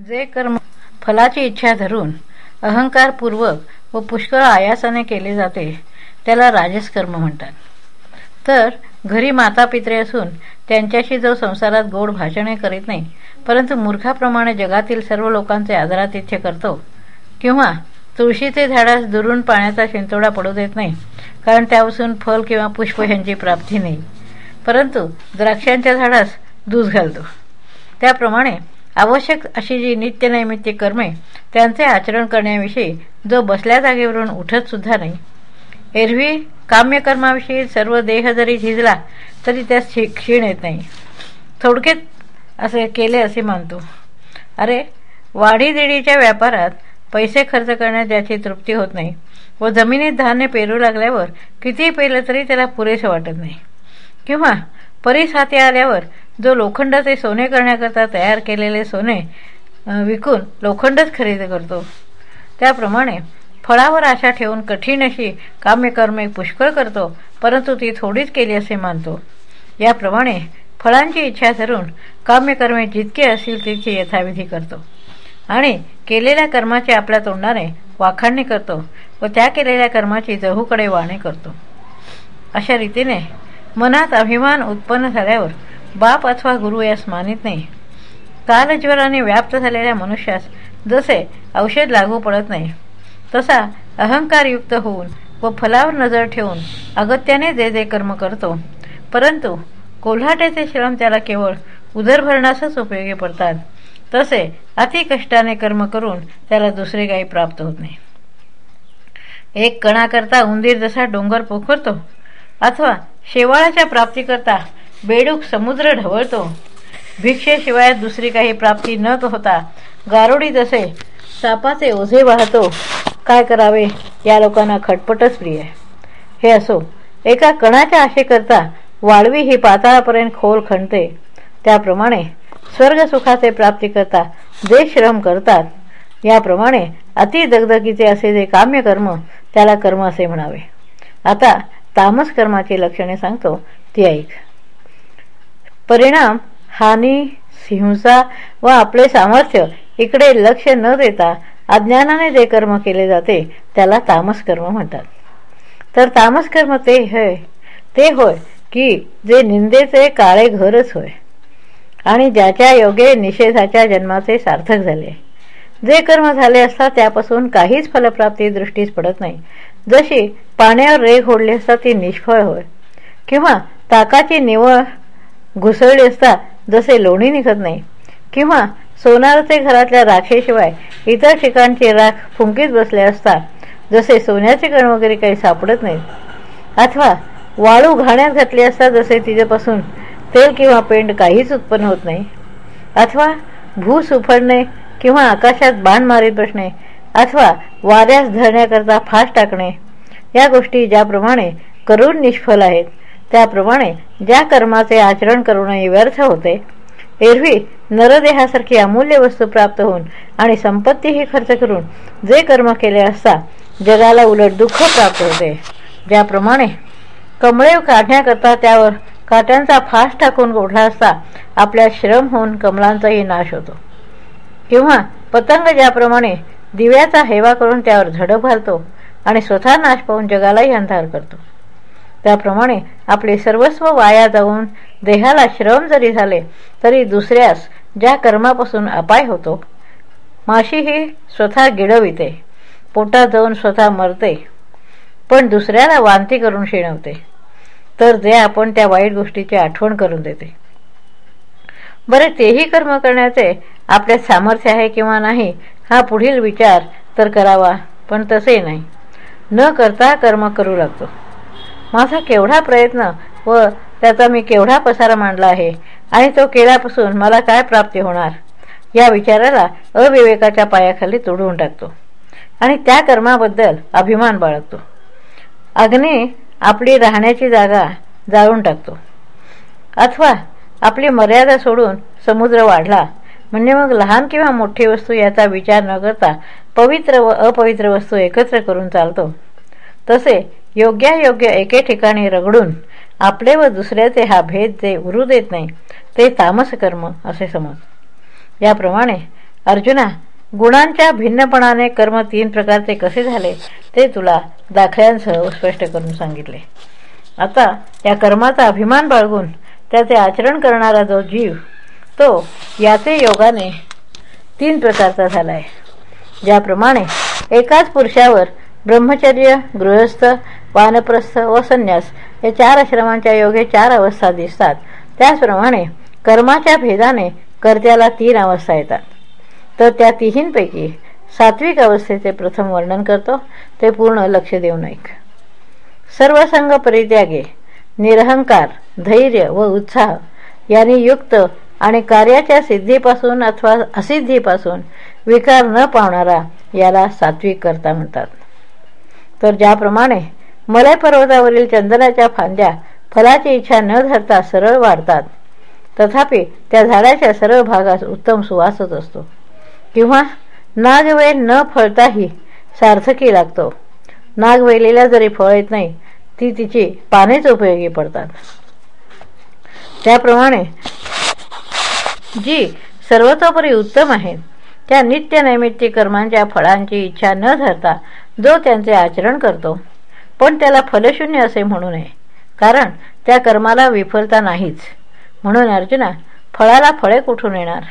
जे कर्म फलाची इच्छा धरून अहंकारपूर्वक व पुष्कळ आयासाने केले जाते त्याला राजस कर्म म्हणतात. तर घरी माता पित्रे असून त्यांच्याशी जो संसारात गोड भाषणे करीत नाही परंतु मूर्खाप्रमाणे जगातील सर्व लोकांचे आदरातिथ्य करतो किंवा तुळशीचे झाडास दुरून पाण्याचा शिंतोडा पडू देत नाही कारण त्यापासून फल किंवा पुष्प यांची प्राप्ती नाही परंतु द्राक्षांच्या झाडास दूध घालतो. त्याप्रमाणे आवश्यक अशी जी नित्यनैमित्य कर्मे त्यांचे आचरण करण्याविषयी जो बसल्या जागेवरून उठत सुद्धा नाही. एरवी काम्यकर्माविषयी सर्व देह जरी झिजला तरी त्यास क्षीण येत नाही. थोडक्यात असे केले असे मानतो. अरे वाढीदिडीच्या व्यापारात पैसे खर्च करण्यात ज्याची तृप्ती होत नाही व जमिनीत धान्य पेरू लागल्यावर कितीही पेरलं तरी त्याला पुरेसे वाटत नाही. किंवा परीस हाती आल्यावर जो लोखंडाचे सोने करण्याकरता तयार केलेले सोने विकून लोखंडच खरेदी करतो. त्याप्रमाणे फळावर आशा ठेवून कठीण अशी काम्यकर्मे पुष्कळ करतो परंतु ती थोडीच केली असे मानतो. याप्रमाणे फळांची इच्छा धरून काम्यकर्मे जितके असतील तितकी यथाविधी करतो. आणि केलेल्या कर्माची आपल्या तोंडाने वाखाणणी करतो व त्या केलेल्या कर्माची जहूकडे वाणे करतो. अशा रीतीने मनात अभिमान उत्पन्न झाल्यावर बाप अथवा गुरु यास मानित नाही. कालज्वराने व्याप्त झालेल्या मनुष्यास जसे औषध लागू पडत नाही तसा अहंकारयुक्त होऊन व फलावर नजर ठेवून अगत्याने जे जे कर्म करतो परंतु कोल्हाट्याचे श्रम त्याला केवळ उदरभरणासच उपयोगी पडतात तसे अतिकष्टाने कर्म करून त्याला दुसरे काही प्राप्त होत नाही. एक कणाकरता उंदीर जसा डोंगर पोखरतो अथवा शेवाळाच्या प्राप्तीकरता बेडूक समुद्र ढवळतो. भिक्षेशिवाय दुसरी काही प्राप्ती न होता गारुडी जसे सापाचे ओझे वाहतो. काय करावे? या लोकांना खटपटच प्रिय हे असो एका कणाच्या आशेकरता वाळवी ही पाताळापर्यंत खोल खणते. त्याप्रमाणे स्वर्गसुखाचे प्राप्तीकरता जे श्रम करतात. याप्रमाणे अति दगदगीचे असे जे काम्यकर्म त्याला कर्म असे म्हणावे. आता तामस कर्माची लक्षणे सांगतो. ती ऐक. परिणाम हानी हिंसा व आपले सामर्थ्य इकडे लक्ष न देता अज्ञानाने जे कर्म केले जाते त्याला तामस कर्म म्हणतात. तर तामस कर्म ते होय ते होय की जे निंदेचे काळे घरच होय. आणि ज्याच्या योगे निषेधाच्या जन्माचे सार्थक झाले. जे कर्म झाले असता त्यापासून काहीच फलप्राप्ती दृष्टीस पडत नाही. जशी पाण्यावर रेग ओढली असता ती निष्फळ होय. किंवा ताकाची निवळ घुसळली असता जसे लोणी निघत नाही. किंवा सोनारचे घरातल्या राखेशिवाय इतर ठिकाणचे राख फुंकीत बसले असता जसे सोन्याचे कण वगैरे काही सापडत नाहीत. अथवा वाळू घाण्यात घातली असता जसे तिच्यापासून तेल किंवा पेंड काहीच उत्पन्न होत नाही. अथवा भूस उफडणे किंवा आकाशात बाण मारीत बसणे अथवा वाऱ्यास धरण्याकरता फास टाकणे या गोष्टी ज्याप्रमाणे करून निष्फल आहेत. त्याप्रमाणे ज्या कर्माचे आचरण करूनही व्यर्थ होते एरवी नरदेहासारखी अमूल्य वस्तू प्राप्त होऊन आणि संपत्तीही खर्च करून जे कर्म केले असता जगाला उलट दुःख प्राप्त होते. ज्याप्रमाणे कमळे काढण्याकरता त्यावर काट्यांचा फास टाकून ओढला असता आपल्या श्रम होऊन कमलांचाही नाश होतो. किंवा पतंग ज्याप्रमाणे दिव्याचा हेवा करून त्यावर झडप घालतो आणि स्वतः नाश पाहून जगालाही अंधार करतो. त्याप्रमाणे आपले सर्वस्व वाया जाऊन देहाला श्रम जरी झाले तरी दुसऱ्यास ज्या कर्मापासून अपाय होतो माशी ही स्वतः गिळविते पोटात जाऊन स्वतः मरते पण दुसऱ्याला वांती करून शिणवते तर जे आपण त्या वाईट गोष्टीची आठवण करून देते. बरे तेही कर्म करण्याचे आपल्यात सामर्थ्य आहे किंवा नाही हा पुढील विचार तर करावा पण तसे नाही. न करता कर्म करू लागतो. माझा केवढा प्रयत्न व त्याचा मी केवढा पसारा मांडला आहे आणि तो केल्यापासून मला काय प्राप्ती होणार? या विचाराला अविवेकाच्या पायाखाली तोडून टाकतो आणि त्या कर्माबद्दल अभिमान बाळगतो. अग्नी आपली राहण्याची जागा जाळून टाकतो. अथवा आपली मर्यादा सोडून समुद्र वाढला म्हणजे मग लहान किंवा मोठी वस्तू याचा विचार न करता पवित्र व अपवित्र वस्तू एकत्र करून चालतो. तसे योग्यायोग्य एके ठिकाणी रगडून आपले व दुसऱ्याचे हा भेद जे उरू देत नाही ते तामस कर्म असे समज. याप्रमाणे अर्जुना गुणांच्या भिन्नपणाने कर्म तीन प्रकारचे कसे झाले ते तुला दाखल्यांसह स्पष्ट करून सांगितले. आता या कर्माचा अभिमान बाळगून त्याचे आचरण करणारा जो जीव तो याचे योगाने तीन प्रकारचा झाला आहे ज्याप्रमाणे एकाच पुरुषावर ब्रह्मचर्य गृहस्थ वानप्रस्थ व संन्यास. या चार आश्रमांच्या योगे चार अवस्था दिसतात. त्याचप्रमाणे कर्माच्या भेदाने कर्त्याला तीन अवस्था येतात. तर त्या तिहींपैकी सात्विक अवस्थेचे प्रथम वर्णन करतो. ते पूर्ण लक्ष देऊ ऐक. सर्वसंग परित्यागे निरहंकार धैर्य व उत्साह यांनी युक्त आणि कार्याच्या सिद्धीपासून अथवा असिद्धीपासून विकार न पावणारा याला सात्विक करता म्हणतात. तर ज्याप्रमाणे मलय पर्वतावरील चंदनाच्या फांद्या फलाची इच्छा न धरता सरळ वाढतात. तथापि त्या झाडाच्या सरळ भागास उत्तम सुवासच असतो. किंवा नागवेल न फळताही सार्थकी लागतो. नागवेलीला जरी फळ येत नाही ती तिची पानेच उपयोगी पडतात. त्याप्रमाणे जी सर्वतोपरी उत्तम आहे त्या नित्यनैमित्य कर्मांच्या फळांची इच्छा न धरता जो त्यांचे आचरण करतो. पण त्याला फलशून्य असे म्हणू नये. कारण त्या कर्माला विफलता नाहीच. म्हणून अर्जुना फळाला फळे कुठून येणार?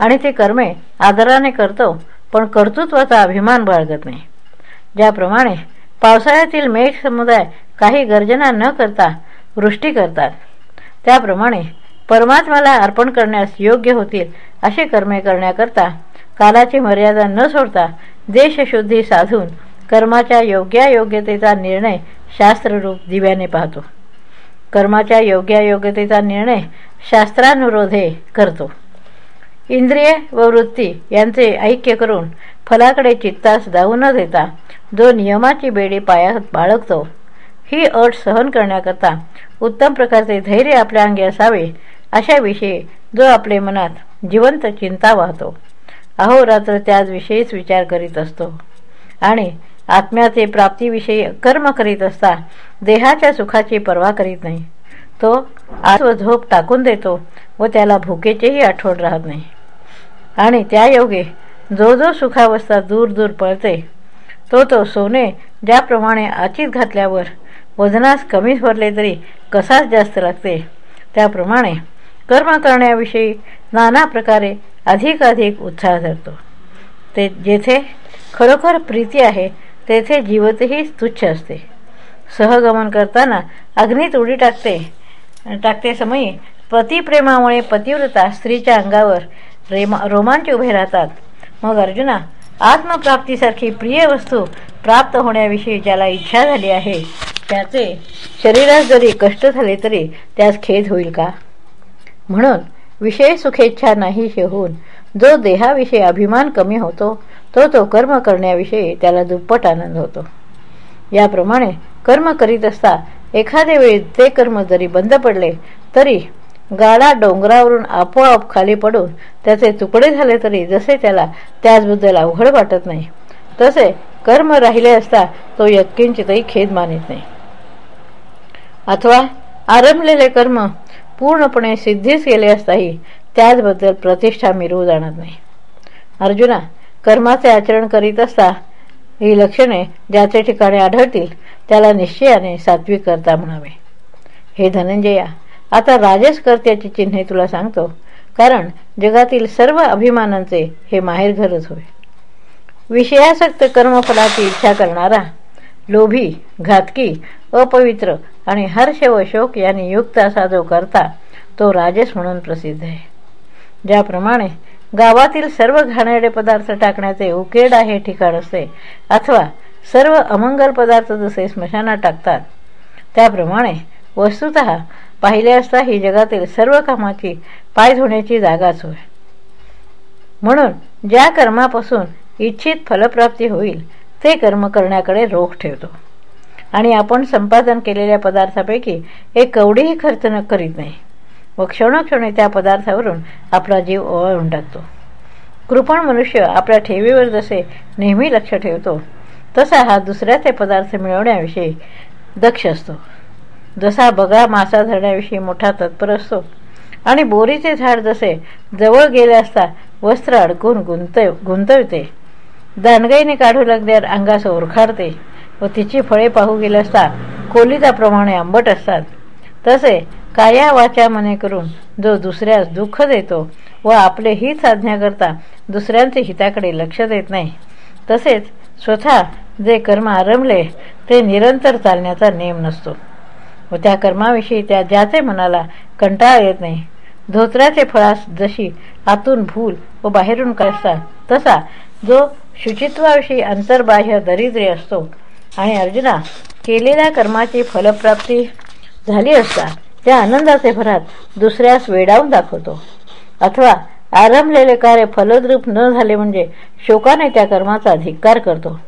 आणि ते कर्मे आदराने करतो पण कर्तृत्वाचा अभिमान बाळगत नाही. ज्याप्रमाणे पावसाळ्यातील मेघ समुदाय काही गर्जना न करता वृष्टी करतात त्याप्रमाणे परमात्म्याला अर्पण करण्यास योग्य होतील असे कर्मे करण्याकरता कालाची मर्यादा न सोडता देशशुद्धी साधून कर्माच्या योग्यायोग्यतेचा निर्णय शास्त्ररूप दिव्याने पाहतो. कर्माच्या योग्यायोग्यतेचा निर्णय शास्त्रानुरोधे करतो. इंद्रिय व वृत्ती यांचे ऐक्य करून फलाकडे चित्तास जाऊ न देता जो नियमाची बेडी पायात बाळगतो ही अट सहन करण्याकरता उत्तम प्रकारचे धैर्य आपल्या अंगी असावे अशाविषयी जो आपले मनात जिवंत चिंता वाहतो. अहोरात्र त्याचविषयीच विचार करीत असतो. आणि आत्म्याचे प्राप्तीविषयी कर्म करीत असता देहाच्या सुखाची पर्वा करीत नाही. तो आज व झोप टाकून देतो व त्याला भुकेचेही आठवण राहत नाही. आणि त्या योगे जो जो सुखावस्था दूर दूर पळते तो तो सोने ज्याप्रमाणे आचीत घातल्यावर वजनास कमी भरले तरी कसाच जास्त लागते त्याप्रमाणे कर्म करण्याविषयी नाना प्रकारे अधिकाधिक उत्साह धरतो. ते जेथे खरोखर प्रीती आहे तेथे जीवतही तुच्छ असते. सहगमन करताना अग्नीत उडी टाकते. टाकते समयी पतिप्रेमामुळे पतिव्रता स्त्रीच्या अंगावर रेमा रोमांच उभे राहतात. मग अर्जुना आत्मप्राप्तीसारखी प्रिय वस्तू प्राप्त होण्याविषयी ज्याला इच्छा झाली आहे त्याचे शरीरास जरी कष्ट झाले तरी त्यास खेद होईल का? म्हणून विषय सुखेच्छा नाही होऊन जो देहाविषयी अभिमान कमी होतो तो तो कर्म करण्याविषयी त्याला दुप्पट आनंद होतो. याप्रमाणे कर्म करीत असता एखाद्या वेळी ते कर्म जरी बंद पडले तरी गाडा डोंगरावरून आपोआप खाली पडून त्याचे तुकडे झाले तरी जसे त्याला त्याचबद्दल अवघड वाटत नाही तसे कर्म राहिले असता तो यत्किंचितही खेद मानित नाही. अथवा आरंभलेले कर्म पूर्णपणे सिद्धीच गेले असताही त्याचबद्दल प्रतिष्ठा मिरवू जाणार नाही. अर्जुना कर्माचे आचरण करीत असता ही लक्षणे ज्याचे ठिकाणी आढळतील त्याला निश्चयाने सात्विक करता म्हणावे. हे धनंजया आता राजस कर्त्याची चिन्हे तुला सांगतो कारण जगातील सर्व अभिमानांचे हे माहेरघरच होय. विषयासक्त कर्मफलाची इच्छा करणारा लोभी घातकी अपवित्र आणि हर्ष व शोक यांनी युक्त असा जो करता तो राजस म्हणून प्रसिद्ध आहे. ज्याप्रमाणे गावातील सर्व घाणेरडे पदार्थ टाकण्याचे उकेड आहे ठिकाण असते अथवा सर्व अमंगल पदार्थ जसे स्मशानात टाकतात. त्याप्रमाणे वस्तुत पाहिले असता ही जगातील सर्व कामाची पाय धुण्याची जागाच होय म्हणून ज्या कर्मापासून इच्छित फलप्राप्ती होईल ते कर्म करण्याकडे रोख ठेवतो. आणि आपण संपादन केलेल्या पदार्थापैकी एक कवडीही खर्च न करीत नाही. व क्षणोक्षणी त्या पदार्थावरून आपला जीव ओवाळून टाकतो. कृपण मनुष्य आपल्या ठेवीवर जसे नेहमी लक्ष ठेवतो तसा हा दुसऱ्या ते पदार्थ मिळवण्याविषयी दक्ष असतो. जसा बघा मासा धरण्याविषयी मोठा तत्पर असतो आणि बोरीचे झाड जसे जवळ गेले असता वस्त्र अडकून गुंत गुंतविते. दानगाईने काढू लागल्यावर अंगास ओरखाडते व तिची फळे पाहू गेले असता कोलिताप्रमाणे आंबट असतात. तसे काया वाचा मने करून जो दुसऱ्यास दुःख देतो व आपले हित साधण्याकरता दुसऱ्यांचे हिताकडे लक्ष देत नाही. तसेच स्वतः जे कर्म आरंभले ते निरंतर चालण्याचा नेम नसतो. व त्या कर्माविषयी त्या ज्याचे मनाला कंटाळा येत नाही धोत्र्याचे फळास जशी आतून भूल व बाहेरून असतात तसा जो शुचित्वाविषयी अंतर्बाह्य दरिद्री असतो आणि अर्जुना केलेल्या कर्माची फलप्राप्ती झाली असता त्या आनंदाचे भरात दुसऱ्यास वेडावून दाखवतो. अथवा आरंभलेले कार्य फलद्रूप न झाले म्हणजे शोकाने त्या कर्माचा धिक्कार करतो.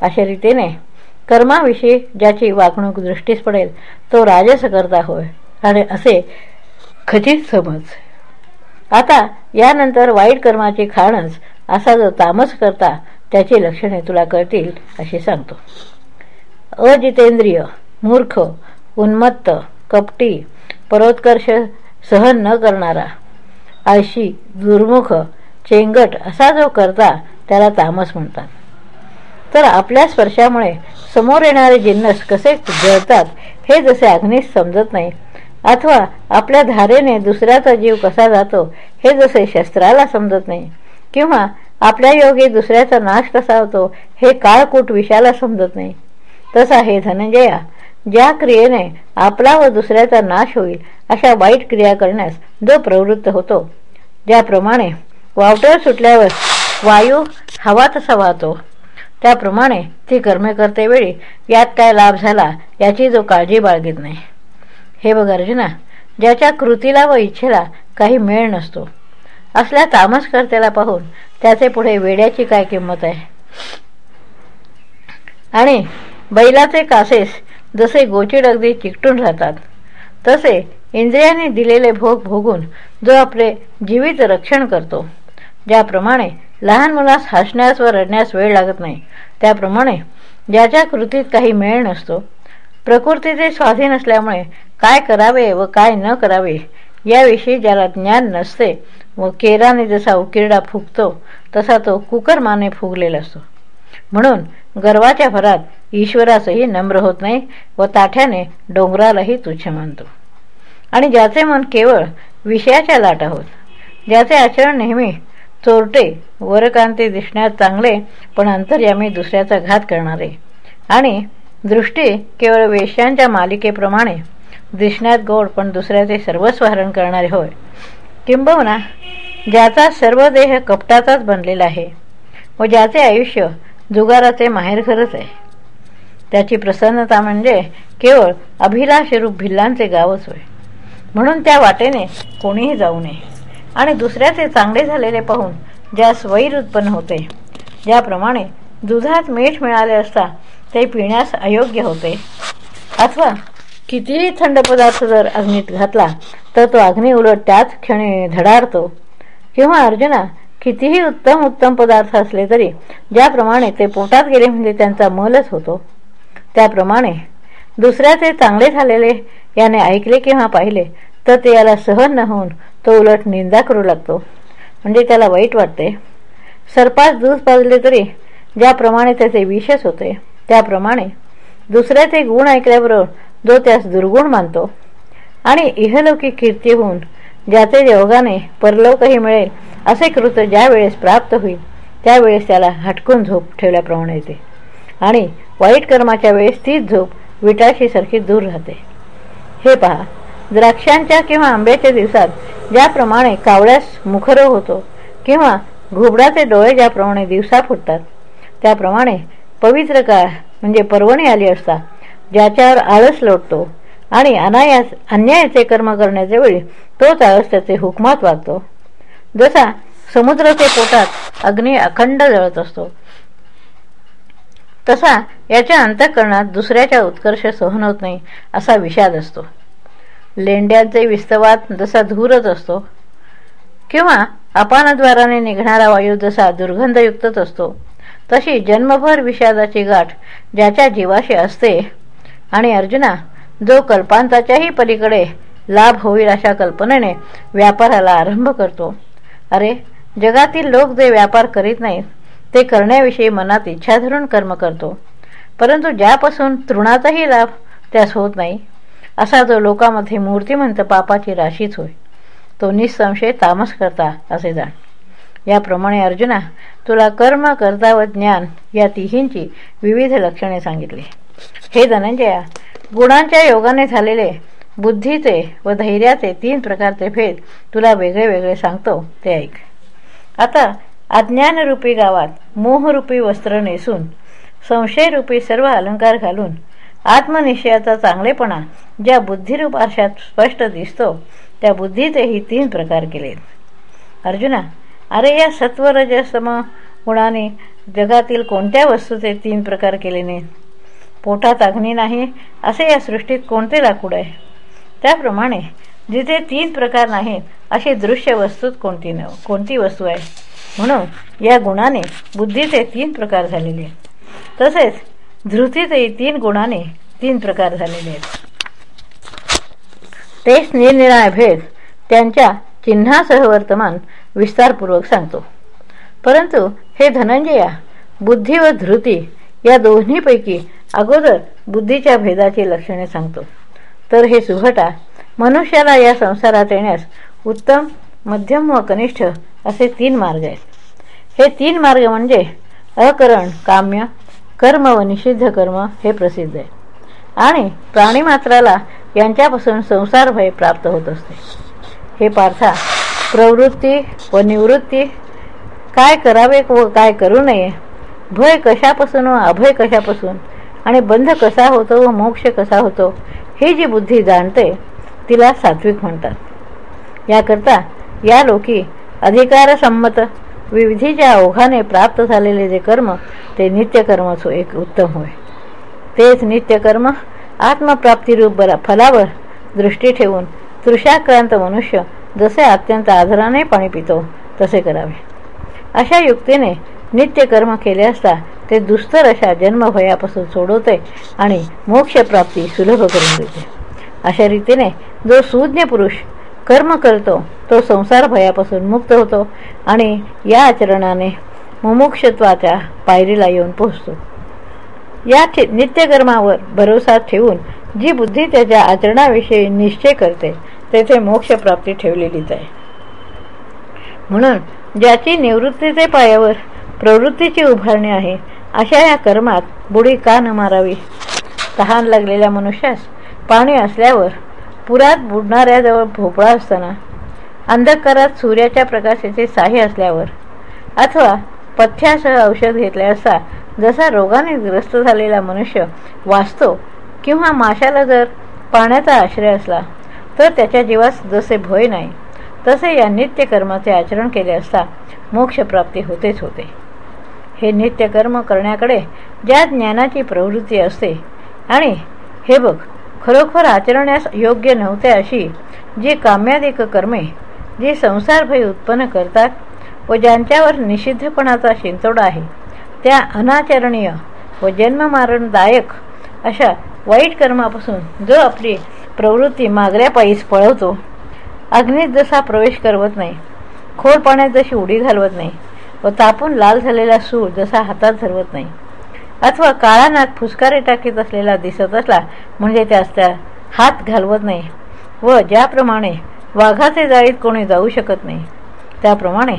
अशा रीतीने कर्माविषयी ज्याची वागणूक दृष्टीस पडेल तो राजस करता होय आणि असे खचित समज. आता यानंतर वाईट कर्माची खाणच असा जो तामस करता त्याची लक्षणे तुला कळतील असे सांगतो. अजितेंद्रिय मूर्ख उन्मत्त कपटी परोत्कर्ष सहन न करणारा. आळशी दुर्मुख चेंगट असा जो करता त्याला तामस म्हणतात. तर आपल्या स्पर्शामुळे समोर येणारे जिन्नस कसे जळतात हे जसे अग्नीस समजत नाही. अथवा आपल्या धारेने दुसऱ्याचा जीव कसा जातो हे जसे शस्त्राला समजत नाही. किंवा आपल्या योगी दुसऱ्याचा नाश कसा होतो हे काळकूट विषाला समजत नाही. तसा हे धनंजया ज्या क्रियेने आपला व दुसऱ्याचा नाश होईल अशा वाईट क्रिया करण्यास जो प्रवृत्त होतो ज्याप्रमाणे वावटर सुटल्यावर वायू हवा तसा वाहतो त्याप्रमाणे ती कर्मे करतेवेळी यात काय लाभ झाला याची जो काळजी बाळगीत नाही. हे बघ अर्जुना ज्याच्या कृतीला व इच्छेला काही मेळ नसतो. असल्या तामसकर्त्याला पाहून त्याचे पुढे वेड्याची काय किंमत आहे? आणि बैलाचे कासेस जसे गोचिड अगदी चिकटून राहतात तसे इंद्रियाने दिलेले भोग भोगून जो आपले जीवित रक्षण करतो. ज्याप्रमाणे लहान मुलास हसण्यास व रडण्यास वेळ लागत नाही त्याप्रमाणे ज्याच्या कृतीत काही मेळ नसतो प्रकृतीचे स्वाधीन असल्यामुळे काय करावे व काय न करावे याविषयी ज्याला ज्ञान नसते व केराने जसा उकिरडा फुगतो तसा तो कुकरमाने फुगलेला असतो. म्हणून गर्वाच्या भरात ईश्वरासही नम्र होत नाही व ताठ्याने डोंगरालाही तुच्छ मानतो. आणि ज्याचे मन केवळ विषयाच्या लाट आहोत ज्याचे आचरण नेहमी चोरटे वरकांती दिसण्यात चांगले पण अंतर्यामी दुसऱ्याचा घात करणारे. आणि दृष्टी केवळ वेश्यांच्या मालिकेप्रमाणे दिसण्यात गोड पण दुसऱ्याचे सर्वस्व हरण करणारे होय. किंबहुना ज्याचा सर्व देह कपटाचाच बनलेला आहे व ज्याचे आयुष्य जुगाराचे माहेरघरच आहे. त्याची प्रसन्नता म्हणजे केवळ अभिलाषरूप भिल्लांचे गावच होय म्हणून त्या वाटेने कोणीही जाऊ नये. आणि दुसऱ्याचे चांगले झालेले पाहून ज्यास वैर उत्पन्न होते ज्याप्रमाणे दुधात मीठ मिळाले असता ते पिण्यास अयोग्य होते. अथवा कितीही थंड पदार्थ जर अग्नीत घातला तर तो अग्नी उलट त्याच क्षणी धडारतो. किंवा अर्जुना कितीही उत्तम उत्तम पदार्थ असले तरी ज्याप्रमाणे ते पोटात गेले म्हणजे त्यांचा मलच होतो. त्याप्रमाणे दुसऱ्याचे चांगले झालेले याने ऐकले किंवा पाहिले तर ते याला सहन न होऊन तो उलट निंदा करू लागतो. म्हणजे त्याला वाईट वाटते. सर्पास दूध पाजले तरी ज्याप्रमाणे त्याचे विशेष होते त्याप्रमाणे दुसऱ्याचे गुण ऐकल्याबरोबर जो त्यास दुर्गुण मानतो. आणि इहलौकिक कीर्ती होऊन ज्याचे योगाने परलोकही मिळेल असे कृत्य ज्या वेळेस प्राप्त होईल त्यावेळेस त्याला हटकून झोप ठेवल्याप्रमाणे येते. आणि वाईट कर्माच्या वेळेस तीच झोप विटाशी सारखी दूर राहते. हे पहा द्राक्षांच्या किंवा आंब्याच्या दिवसात ज्याप्रमाणे कावळ्यास मुखरो होतो किंवा घुबडाचे डोळे ज्याप्रमाणे दिवसा फुटतात त्याप्रमाणे पवित्र काळ म्हणजे पर्वणी आली असता ज्याच्यावर आळस लोटतो आणि अनायास अन्यायाचे कर्म करण्याच्या वेळी तोच आळस त्याचे हुकमात वागतो. जसा समुद्राच्या पोटात अग्नी अखंड जळत असतो तसा याच्या अंतःकरणात दुसऱ्याच्या उत्कर्ष सहन होत नाही असा विषाद असतो. लेंड्यांचे विस्तवात जसा धूरच असतो किंवा अपानद्वाराने निघणारा वायू जसा दुर्गंधयुक्तच असतो तशी जन्मभर विषादाची गाठ ज्याच्या जीवाशी असते आणि अर्जुना जो कल्पांताच्याही पलीकडे लाभ होईल अशा कल्पनेने व्यापाराला आरंभ करतो. अरे जगातील लोक जे व्यापार करीत नाहीत ते करण्याविषयी मनात इच्छा धरून कर्म करतो. परंतु ज्यापासून तृणाचाही लाभ त्यास होत नाही असा जो लोकांमध्ये मूर्तिमंत पापाची राशीच होय तो निसंशय तामस करता असे जाण. याप्रमाणे अर्जुना तुला कर्म कर्ता व ज्ञान या तिहींची विविध लक्षणे सांगितली. हे धनंजया गुणांच्या योगाने झालेले बुद्धीचे व धैर्याचे तीन प्रकारचे भेद तुला वेगळे वेगळे सांगतो ते ऐक. आता अज्ञानरूपी गावात मोहरूपी वस्त्र नेसून संशयरूपी सर्व अलंकार घालून आत्मनिश्चयाचा चांगलेपणा ज्या बुद्धिरूप आरशात स्पष्ट दिसतो त्या बुद्धीचेही तीन प्रकार केलेत. अर्जुना अरे या सत्वरजसम गुणाने जगातील कोणत्या वस्तूचे तीन प्रकार केले नाहीत पोटात अग्नी नाही असे या सृष्टीत कोणते लाकूड आहे? त्याप्रमाणे जिथे तीन प्रकार नाहीत अशी दृश्य वस्तूत कोणती न कोणती वस्तू आहे? म्हणून या गुणाने बुद्धीचे तीन प्रकार झालेले आहेत. तसेच धृतीतही तीन गुणाने तीन प्रकार झालेले आहेत. तेच निरनिराळे भेद त्यांच्या चिन्हासह वर्तमान विस्तारपूर्वक सांगतो. परंतु हे धनंजया बुद्धी व धृती या दोन्हीपैकी अगोदर बुद्धीच्या भेदाची लक्षणे सांगतो. तर हे सुघटा. मनुष्याला या संसारात येण्यास उत्तम मध्यम व कनिष्ठ असे तीन मार्ग आहेत. हे तीन मार्ग म्हणजे अकरण काम्य कर्म व निषिद्ध कर्म हे प्रसिद्ध आहे. आणि प्राणीमात्राला यांच्यापासून संसार भय प्राप्त होत असते. हे पार्था प्रवृत्ती व निवृत्ती काय करावे व काय करू नये भय कशापासून व अभय कशापासून आणि बंध कसा होतो व मोक्ष कसा होतो ही जी बुद्धी जाणते तिला सात्विक म्हणतात. याकरता या लोकी अधिकारसंमत विविधीच्या ओघाने प्राप्त झालेले जे कर्म ते नित्यकर्मच एक उत्तम होय. तेच नित्यकर्म आत्मप्राप्तीरूप बरा फलावर दृष्टी ठेवून तृषाक्रांत मनुष्य जसे अत्यंत आदराने पाणी पितो तसे करावे. अशा युक्तीने नित्यकर्म केले असता ते दुस्तर अशा जन्मभयापासून सोडवते आणि मोक्षप्राप्ती सुलभ करून देते. अशा रीतीने जो सुज्ञ पुरुष कर्म करतो तो संसार भयापासून मुक्त होतो आणि या आचरणाने मुमुक्षत्वाच्या पायरीला येऊन पोहोचतो. या नित्यकर्मावर भरोसा ठेवून जी बुद्धी त्याच्या आचरणाविषयी निश्चय करते तेथे मोक्षप्राप्ती ठेवलेलीच आहे. म्हणून ज्याची निवृत्तीचे पायावर प्रवृत्तीची उभारणी आहे अशा या कर्मात बुडी का न मारावी? तहान लागलेल्या मनुष्यास पाणी असल्यावर पुरात बुडणाऱ्याजवळ भोपळा असताना अंधकारात सूर्याच्या प्रकाशाचे साह्य असल्यावर अथवा पथ्यासह औषध घेतले असता जसा रोगाने ग्रस्त झालेला मनुष्य वाचतो किंवा माशाला जर पाण्याचा आश्रय असला तर त्याच्या जीवास जसे भय नाही तसे या नित्यकर्माचे आचरण केले असता मोक्षप्राप्ती होतेच होते. हे नित्यकर्म करण्याकडे ज्या ज्ञानाची प्रवृत्ती असते. आणि हे बघ खरोखर आचरण्यास योग्य नव्हते अशी जी काम्यादिक कर्मे जी संसारभय उत्पन्न करतात व ज्यांच्यावर निषिद्धपणाचा शिंतोडा आहे त्या अनाचरणीय व जन्ममारणदायक अशा वाईट कर्मापासून जो आपली प्रवृत्ती मागल्या पायीस पळवतो. अग्नीत जसा प्रवेश करवत नाही खोल पाण्यात जशी उडी घालवत नाही व तापून लाल झालेला सूर जसा हातात धरवत नाही. अथवा काळा नाक फुसकारे टाकीत असलेला दिसत असला म्हणजे त्यास त्या हात घालवत नाही व ज्याप्रमाणे वाघाचे जाळीत कोणी जाऊ शकत नाही त्याप्रमाणे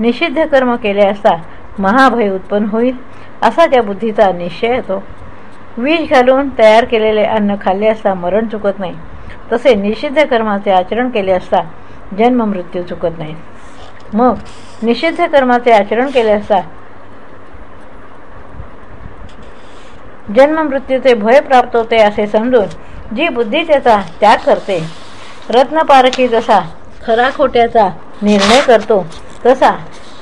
निषिद्ध कर्म केले असता महाभय उत्पन्न होईल असा त्या बुद्धीचा निश्चय येतो. विष घालून तयार केलेले अन्न खाल्ले असता मरण चुकत नाही तसे निषिद्ध कर्माचे आचरण केले असता जन्म मृत्यू चुकत नाही. मग निषिद्ध कर्माचे आचरण केले असता जन्म मृत्यूचे भय प्राप्त होते असे समजून जी बुद्धी त्याचा त्याग करते रत्नपारखी जसा खरा खोट्याचा निर्णय करतो तसा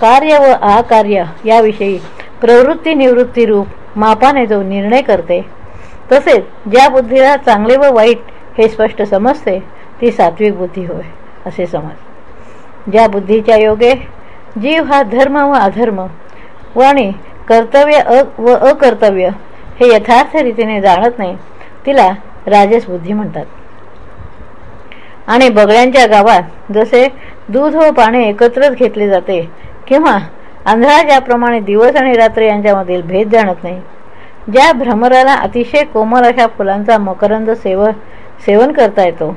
कार्य व अकार्य याविषयी प्रवृत्ती निवृत्ती रूप मापाने जो निर्णय करते तसेच ज्या बुद्धीला चांगले व वाईट हे स्पष्ट समजते ती सात्विक बुद्धी होय असे समज. ज्या बुद्धीच्या योगे जीव हा धर्म व अधर्म वाणी आणि कर्तव्य अ व अकर्तव्य हे यथार्थ रीतीने जाणत नाही तिला राजस बुद्धी म्हणतात. आणि बगळ्यांच्या गावात जसे दूध व पाणी एकत्रच घेतले जाते किंवा आंधळा ज्याप्रमाणे दिवस आणि रात्र यांच्यामधील भेद जाणत नाही ज्या भ्रमराला अतिशय कोमल अशा फुलांचा मकरंद सेव सेवन करता येतो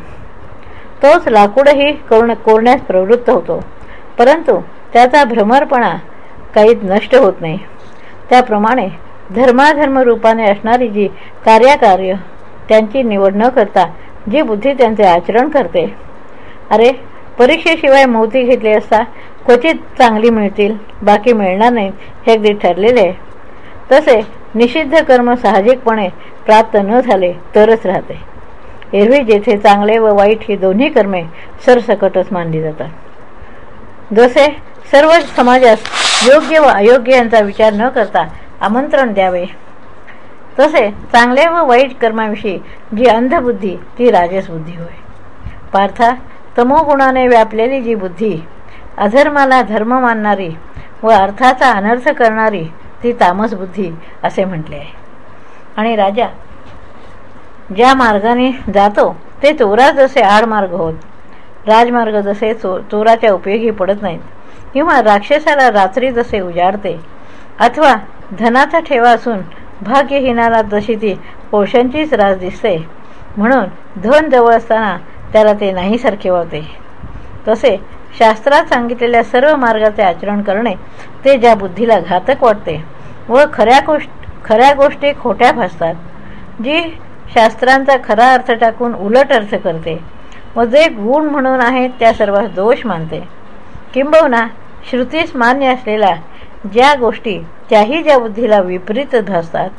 तोच लाकूडही कोरण कोरण्यास प्रवृत्त होतो. परंतु त्याचा भ्रमरपणा काही नष्ट होत नाही. त्याप्रमाणे धर्माधर्म रूपाने असणारी जी कार्याकार्य त्यांची निवड न करता जी बुद्धी त्यांचे आचरण करते. अरे परीक्षेशिवाय मोती घेतली असता क्वचित चांगली मिळतील बाकी मिळणार नाही हे अगदी ठरलेले आहे. तसे निषिद्ध कर्म साहजिकपणे प्राप्त न झाले तरच राहते. एरवी जेथे चांगले व वाईट ही दोन्ही कर्मे सरसकटच मानली जातात. जसे सर्व समाजास योग्य व अयोग्य यांचा विचार न करता आमंत्रण द्यावे तसे चांगले व वाईट कर्माविषयी जी अंधबुद्धी ती राजसबुद्धी होय. पार्था तमोगुणाने व्यापलेली जी बुद्धी अधर्माला धर्म मानणारी व अर्थाचा अनर्थ करणारी ती तामस बुद्धी असे म्हटले आहे. आणि राजा ज्या मार्गाने जातो ते चोरा जसे आडमार्ग होत. राजमार्ग जसे चो चोराच्या उपयोगी पडत नाहीत. किंवा राक्षसाला रात्री जसे उजाडते. अथवा धनाचा ठेवा असून भाग्यहीनाला जशी ती पोषांचीच रास दिसते. म्हणून धन जवळ असताना त्याला ते नाहीसारखे वावते तसे शास्त्रात सांगितलेल्या सर्व मार्गाचे आचरण करणे ते ज्या बुद्धीला घातक वाटते व खऱ्या गोष्ट खऱ्या गोष्टी खोट्या भासतात. जी शास्त्रांचा खरा अर्थ टाकून उलट अर्थ करते. व जे गुण म्हणून आहेत त्या सर्व दोष मानते. किंबहुना श्रुतीस मान्य असलेल्या ज्या गोष्टी त्याही ज्या बुद्धीला विपरीत भासतात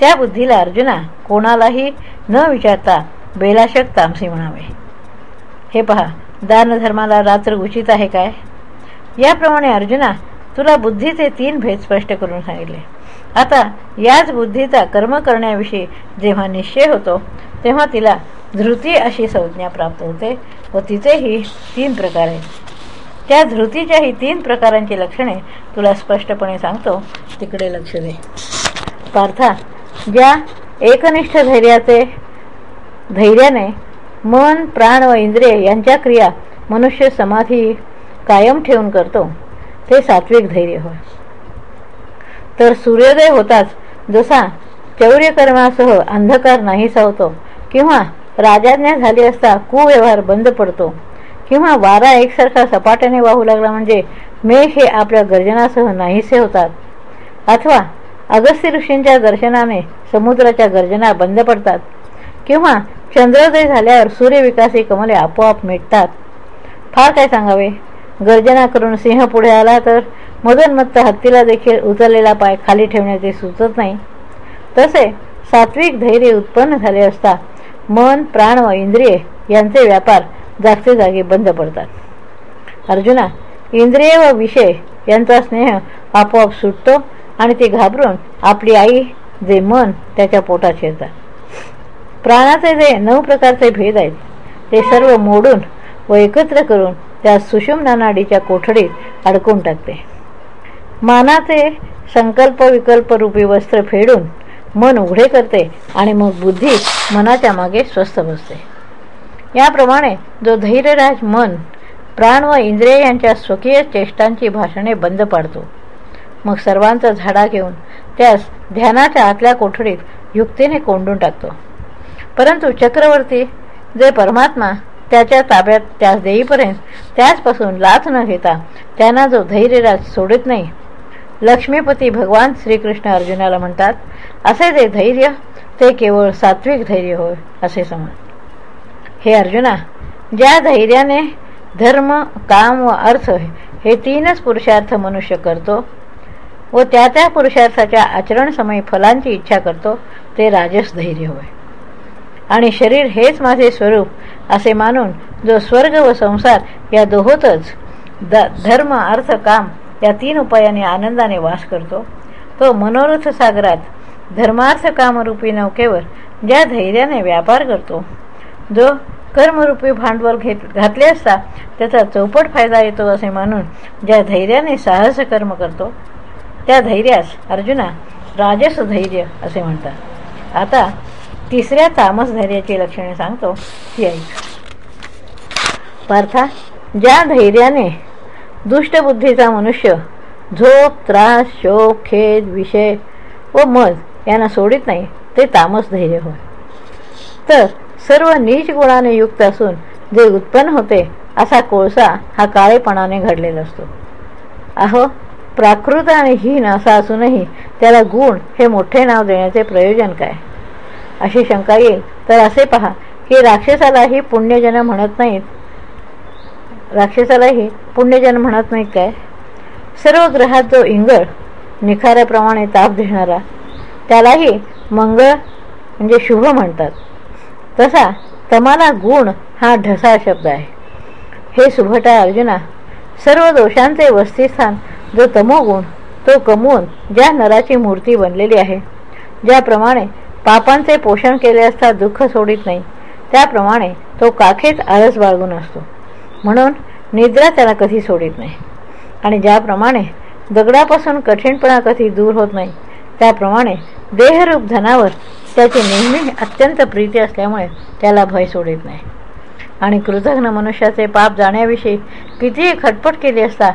त्या बुद्धीला अर्जुना कोणालाही न विचारता बेलाशक तामसी म्हणावे. हे पहा दानधर्माला रात्र उचित आहे काय? याप्रमाणे अर्जुना तुला बुद्धीचे तीन भेद स्पष्ट करून सांगितले. आता याच बुद्धीचा कर्म करण्याविषयी जेव्हा निश्चय होतो तेव्हा तिला धृती अशी संज्ञा प्राप्त होते व तिचेही तीन प्रकार आहेत. त्या धृतीच्याही तीन प्रकारांची लक्षणे तुला स्पष्टपणे सांगतो तिकडे लक्ष दे. पार्था ज्या एकनिष्ठ धैर्याचे धैर्याने मन प्राण व इंद्रिय यांच्या क्रिया मनुष्य समाधी कायम ठेवून करतो ते सात्विक धैर्य होय. तर सूर्योदय होताच. जसा चौर्यकर्मासह अंधकार नाहीसा होतो किंवा राजाज्ञा झाली असता कुव्यवहार बंद पडतो किंवा वारा एकसारखा सपाट्याने वाहू लागला म्हणजे मेघ हे आपल्या गर्जनासह नाहीसे होतात. अथवा अगस्त्य ऋषींच्या दर्शनाने समुद्राच्या गर्जना बंद पडतात किंवा चंद्रोदय झाल्यावर सूर्यविकासी कमले आपोआप मिटतात. फार काय सांगावे? गर्जना करून सिंह पुढे आला तर मदनमत्त हत्तीला देखील उचललेला पाय खाली ठेवण्याचे सुचत नाही. तसे सात्विक धैर्य उत्पन्न झाले असता मन प्राण व इंद्रिय यांचे व्यापार जागचे जागी बंद पडतात. अर्जुना इंद्रिय व विषय यांचा स्नेह आपोआप सुटतो आणि ते घाबरून आपली आई जे मन त्याच्या पोटात शिरतात. प्राणाचे जे नऊ प्रकारचे भेद आहेत ते सर्व मोडून व एकत्र करून त्या सुषुम नाडीच्या कोठडीत अडकून टाकते. मानाचे संकल्प विकल्प रूपी वस्त्र फेडून मन उघडे करते आणि मग बुद्धी मनाच्या मागे स्वस्थ बसते. याप्रमाणे जो धैर्यराज मन प्राण व इंद्रिय यांच्या स्वकीय चेष्टांची भाषणे बंद पाडतो. मग सर्वांचा झाडा घेऊन त्यास ध्यानाच्या आतल्या कोठडीत युक्तीने कोंडून टाकतो. परंतु चक्रवर्ती जे परमात्मा त्याच्या ताब्यात त्यास देईपर्यंत त्याचपासून लाथ न घेता त्यांना जो धैर्यराज सोडत नाही लक्ष्मीपती भगवान श्रीकृष्ण अर्जुनाला म्हणतात असे जे धैर्य ते केवळ सात्विक धैर्य होय असे समज. हे अर्जुना ज्या धैर्याने धर्म काम व अर्थ हे तीनच पुरुषार्थ मनुष्य करतो व त्या त्या पुरुषार्थाच्या आचरणसमयी फलांची इच्छा करतो ते राजस धैर्य होय. आणि शरीर हेच माझे स्वरूप असे मानून जो स्वर्ग व संसार या दोहोतच द धर्म अर्थ काम या तीन उपायाने आनंदाने वास करतो. तो मनोरथ सागरात धर्मार्थ कामरूपी नौकेवर ज्या धैर्याने व्यापार करतो जो कर्मरूपी भांडवल घेत घातले असता त्याचा चौपट फायदा येतो असे मानून ज्या धैर्याने साहस कर्म करतो त्या धैर्यास अर्जुना राजस धैर्य असे म्हणतात. आता तिसऱ्या तामस धैर्याची लक्षणे सांगतो ती ऐक. पार्था ज्या धैर्याने दुष्टबुद्धीचा मनुष्य झोप त्रास शोक खेद विषय व मज यांना सोडित नाही ते तामस धैर्य होय. तर सर्व नीच गुणाने युक्त असून जे उत्पन्न होते असा कोळसा हा काळेपणाने घडलेला असतो. अहो प्राकृत आणि हीन असा असूनही त्याला गुण हे मोठे नाव देण्याचे प्रयोजन काय? अशी शंका येईल. तर असे पहा की राक्षसालाही पुण्यजन म्हणत नाहीत. राक्षसालाही पुण्यजन म्हणत नाही काय? सर्व ग्रहात जो इंगळ निखाऱ्याप्रमाणे ताप देणारा त्यालाही मंगळ म्हणजे शुभ म्हणतात. तसा तमाला गुण हा ढसा शब्द आहे. हे सुभटा अर्जुना सर्व दोषांचे वस्तीस्थान जो तमोगुण तो कमवून ज्या नराची मूर्ती बनलेली आहे ज्याप्रमाणे पापांचे पोषण केले असता दुःख सोडित नाही त्याप्रमाणे तो काखेत आळस बाळगून असतो. म्हणून निद्रा त्याला कधी सोडित नाही. आणि ज्याप्रमाणे दगडापासून कठीणपणा कधी दूर होत नाही त्याप्रमाणे देहरूप धनावर त्याची नेहमी अत्यंत प्रीती असल्यामुळे त्याला भय सोडित नाही. आणि कृतघ्न मनुष्याचे पाप जाण्याविषयी कितीही खटपट केली असता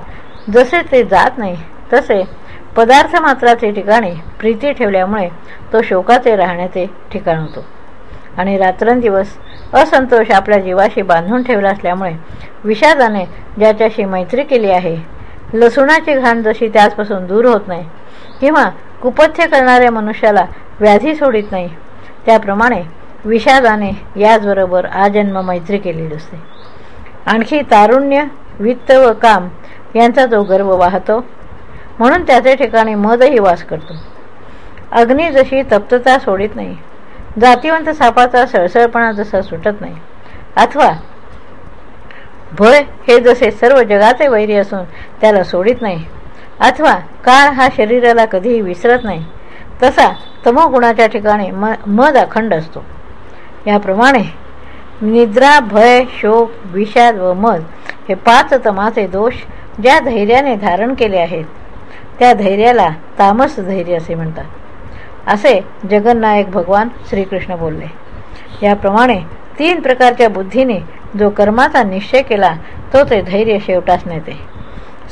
जसे ते जात नाही तसे पदार्थ मात्राचे ठिकाणी प्रीती ठेवल्यामुळे तो शोकाचे राहण्याचे ठिकाण होतो. आणि रात्रंदिवस असंतोष आपल्या जीवाशी बांधून ठेवला असल्यामुळे विषादाने ज्याच्याशी मैत्री केली आहे लसुणाची घाण जशी त्याचपासून दूर होत नाही किंवा कुपथ्य करणाऱ्या मनुष्याला व्याधी सोडित नाही त्याप्रमाणे विषादाने याचबरोबर आजन्म मैत्री केलेली असते. आणखी तारुण्य वित्त व काम यांचा जो गर्व वाहतो म्हणून त्याचे ठिकाणी मदही वास करतो. अग्नी जशी तप्तता सोडित नाही जातीवंत सापाचा सळसळपणा जसा सुटत नाही अथवा भय हे जसे सर्व जगाचे वैरी असून त्याला सोडित नाही अथवा काळ हा शरीराला कधीही विसरत नाही तसा तमोगुणाच्या ठिकाणी म मद अखंड असतो. याप्रमाणे निद्रा भय शोक विषाद व मद हे पाच तमाचे दोष ज्या धैर्याने धारण केले आहेत त्या धैर्याला तामस धैर्य असे म्हणतात. असे जगन्नायक भगवान श्रीकृष्ण बोलले. याप्रमाणे तीन प्रकारच्या बुद्धीने जो कर्माचा निश्चय केला तो ते धैर्य शेवटास नेते.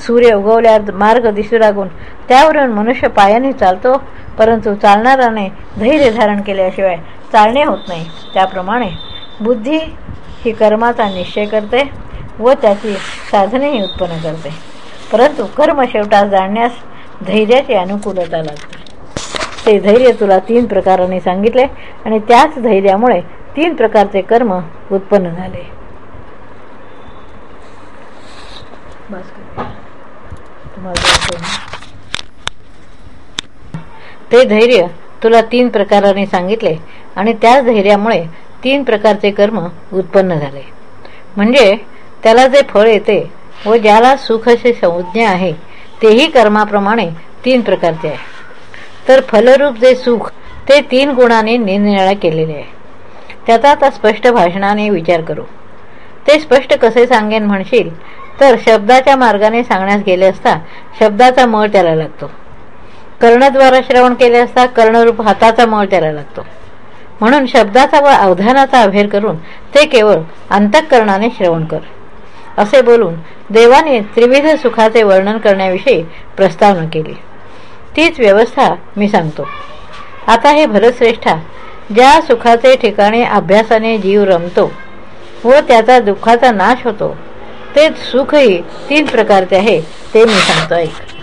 सूर्य उगवल्यावर मार्ग दिसू लागून त्यावरून मनुष्य पायाने चालतो परंतु चालणाराने धैर्य धारण केल्याशिवाय चालणे होत नाही. त्याप्रमाणे बुद्धी ही कर्माचा निश्चय करते व त्याची साधनेही उत्पन्न करते. परंतु कर्म शेवटास जाणण्यास धैर्याची अनुकूलता लागते. ते धैर्य तुला तीन प्रकाराने सांगितले आणि त्याच धैर्यामुळे तीन प्रकारचे कर्म उत्पन्न झाले. ते धैर्य तुला तीन प्रकाराने सांगितले आणि त्याच धैर्यामुळे तीन प्रकारचे कर्म उत्पन्न झाले. म्हणजे त्याला जे फळ येते व ज्याला सुख असे संज्ञा आहे तेही कर्माप्रमाणे तीन प्रकारचे आहे. तर फलरूप जे सुख ते तीन गुणाने निरनिराळा केलेले आहे. त्याचा आता स्पष्ट भाषणाने विचार करू. ते स्पष्ट कसे सांगेन म्हणशील? तर शब्दाच्या मार्गाने सांगण्यास गेले असता शब्दाचा मळ त्याला लागतो. कर्णद्वारा श्रवण केले असता कर्णरूप हाताचा मळ त्याला लागतो. म्हणून शब्दाचा व अवधानाचा अभेर करून ते केवळ अंतःकरणाने श्रवण कर. असे बोलून देवाने त्रिविध सुखाचे वर्णन करण्याविषयी प्रस्तावना केली. तीच व्यवस्था मी सांगतो. आता हे भरतश्रेष्ठा ज्या सुखाचे ठिकाणी अभ्यासाने जीव रमतो व त्याचा दुःखाचा नाश होतो ते सुखही तीन प्रकारचे आहे ते मी सांगतो ऐक.